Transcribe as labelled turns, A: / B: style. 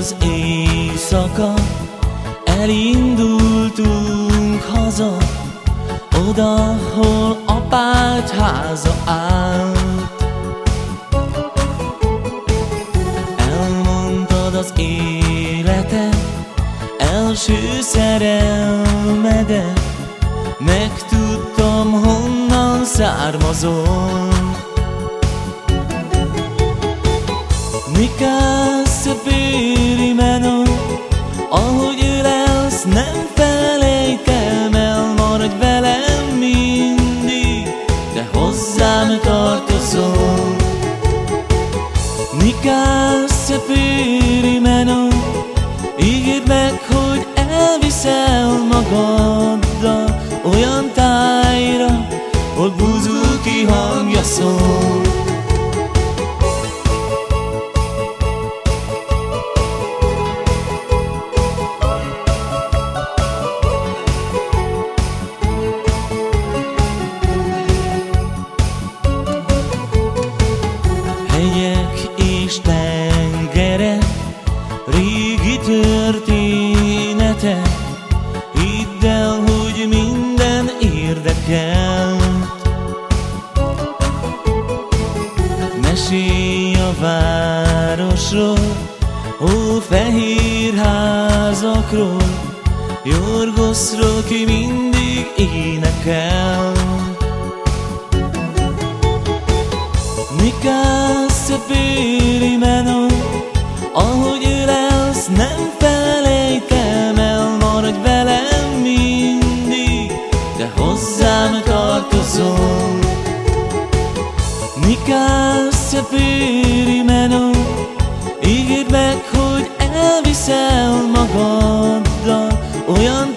A: az éjszaka, elindultunk haza, oda, hol apád háza állt. Elmondtad az életed, első szerelmedet, megtudtam, honnan származol. Mikä elviszel magaddal olyan tájra, hol búzuki hangja szól. hegyek és tengerek, régi történetek, városról, ó fehér házakról, Jorgoszról, ki mindig énekel. Mikä se piiri meno, ahogy ülelsz, nem felejtem el, maradj velem mindig, de hozzám tartozol. Se piiri meno, Ígérd meg, hogy elviszel magaddal Olyan